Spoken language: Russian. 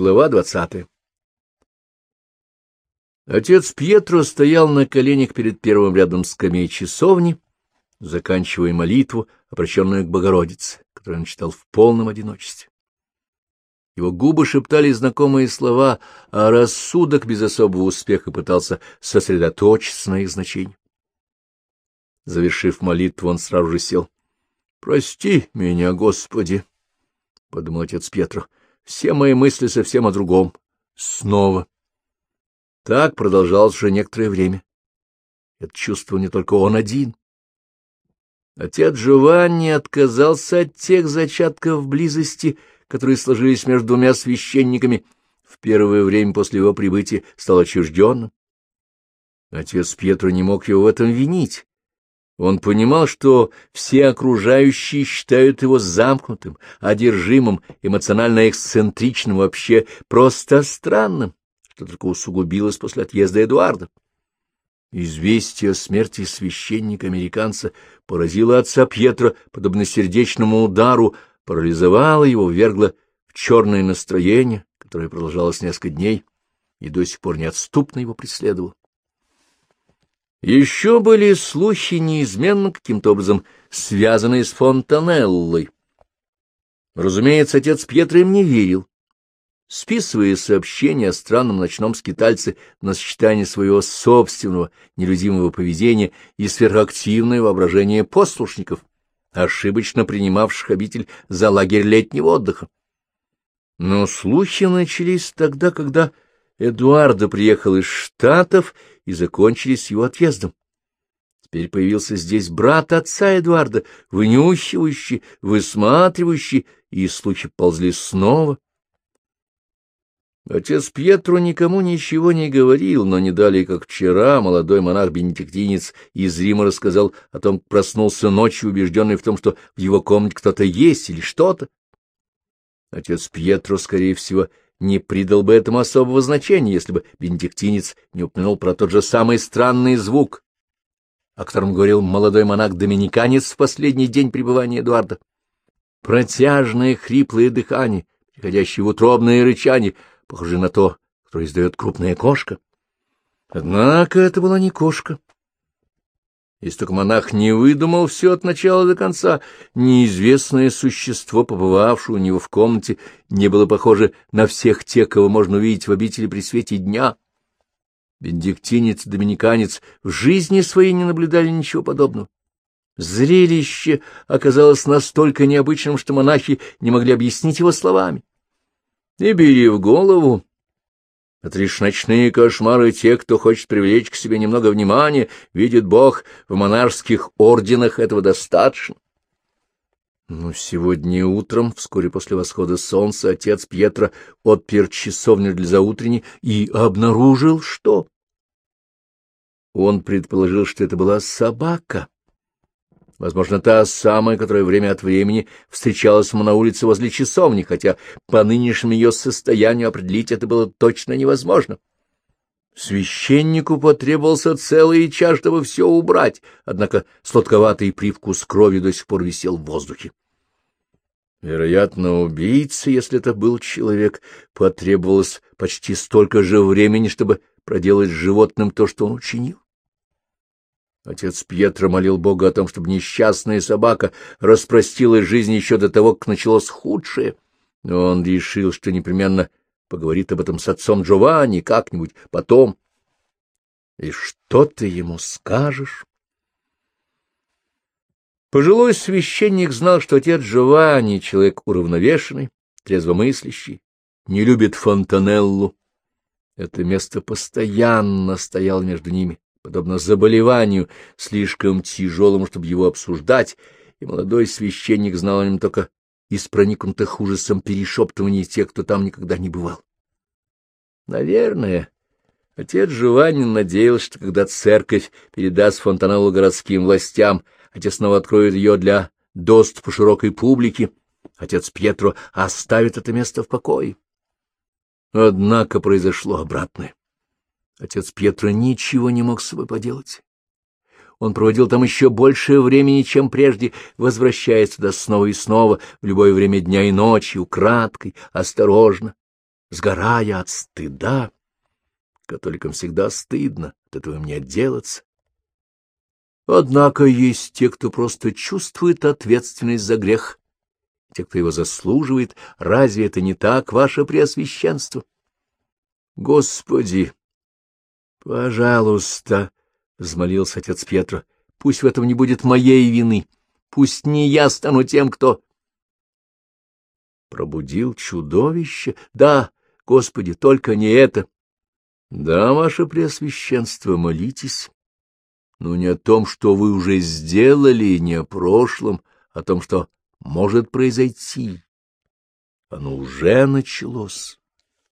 Глава двадцатая Отец Пьетро стоял на коленях перед первым рядом скамей часовни, заканчивая молитву, обращенную к Богородице, которую он читал в полном одиночестве. Его губы шептали знакомые слова, а рассудок без особого успеха пытался сосредоточиться на их значении. Завершив молитву, он сразу же сел. — Прости меня, Господи! — подумал отец Петр. — Все мои мысли совсем о другом. Снова. Так продолжалось уже некоторое время. Это чувствовал не только он один. Отец Джованни отказался от тех зачатков близости, которые сложились между двумя священниками, в первое время после его прибытия стал отчужденным. Отец Пьетро не мог его в этом винить. Он понимал, что все окружающие считают его замкнутым, одержимым, эмоционально эксцентричным, вообще просто странным, что только усугубилось после отъезда Эдуарда. Известие о смерти священника-американца поразило отца Пьетро, подобно сердечному удару, парализовало его, ввергло в черное настроение, которое продолжалось несколько дней и до сих пор неотступно его преследовало. Еще были слухи, неизменно каким-то образом связанные с Фонтанеллой. Разумеется, отец Пьетро им не верил. Списывая сообщения о странном ночном скитальце на сочетание своего собственного нелюдимого поведения и сверхактивное воображение послушников, ошибочно принимавших обитель за лагерь летнего отдыха. Но слухи начались тогда, когда Эдуардо приехал из Штатов и закончились его отъездом. Теперь появился здесь брат отца Эдуарда, вынюхивающий, высматривающий, и слухи ползли снова. Отец Пьетро никому ничего не говорил, но не далее, как вчера, молодой монах-бенедиктинец из Рима рассказал о том, проснулся ночью, убежденный в том, что в его комнате кто-то есть или что-то. Отец Пьетро, скорее всего, не придал бы этому особого значения, если бы бенедиктинец не упомянул про тот же самый странный звук, о котором говорил молодой монах-доминиканец в последний день пребывания Эдуарда. Протяжное хриплое дыхание, приходящее в утробное рычание, похоже на то, которое издает крупная кошка. Однако это была не кошка. Если только монах не выдумал все от начала до конца, неизвестное существо, побывавшее у него в комнате, не было похоже на всех тех, кого можно увидеть в обители при свете дня. Бенедиктинец и доминиканец в жизни своей не наблюдали ничего подобного. Зрелище оказалось настолько необычным, что монахи не могли объяснить его словами. И бери в голову, это лишь ночные кошмары тех, кто хочет привлечь к себе немного внимания, видит Бог, в монашеских орденах этого достаточно. Но сегодня утром, вскоре после восхода солнца, отец Пьетро отпер часовню для заутренней и обнаружил, что... Он предположил, что это была собака. Возможно, та самая, которая время от времени встречалась ему на улице возле часовни, хотя по нынешнему ее состоянию определить это было точно невозможно. Священнику потребовался целый час, чтобы все убрать, однако сладковатый привкус крови до сих пор висел в воздухе. Вероятно, убийце, если это был человек, потребовалось почти столько же времени, чтобы проделать с животным то, что он учинил. Отец Пьетро молил Бога о том, чтобы несчастная собака распростилась жизнь еще до того, как началось худшее. Но он решил, что непременно поговорит об этом с отцом Джованни как-нибудь потом. И что ты ему скажешь? Пожилой священник знал, что отец Джованни — человек уравновешенный, трезвомыслящий, не любит Фонтанеллу. Это место постоянно стояло между ними подобно заболеванию, слишком тяжелому, чтобы его обсуждать, и молодой священник знал о нем только из проникнутых ужасом перешептываний тех, кто там никогда не бывал. Наверное, отец Жуванин надеялся, что когда церковь передаст Фонтанеллу городским властям, отец снова откроет ее для доступа широкой публике, отец Пьетро оставит это место в покое. Однако произошло обратное. Отец Пьетро ничего не мог с собой поделать. Он проводил там еще большее времени, чем прежде, возвращаясь туда снова и снова, в любое время дня и ночи, украдкой, осторожно. сгорая от стыда. Католикам всегда стыдно, от этого им не отделаться. Однако есть те, кто просто чувствует ответственность за грех, те, кто его заслуживает. Разве это не так, ваше преосвященство? Господи! Пожалуйста, — взмолился отец Петро, — пусть в этом не будет моей вины, пусть не я стану тем, кто... Пробудил чудовище? Да, Господи, только не это. Да, ваше преосвященство, молитесь но не о том, что вы уже сделали, не о прошлом, а о том, что может произойти. Оно уже началось.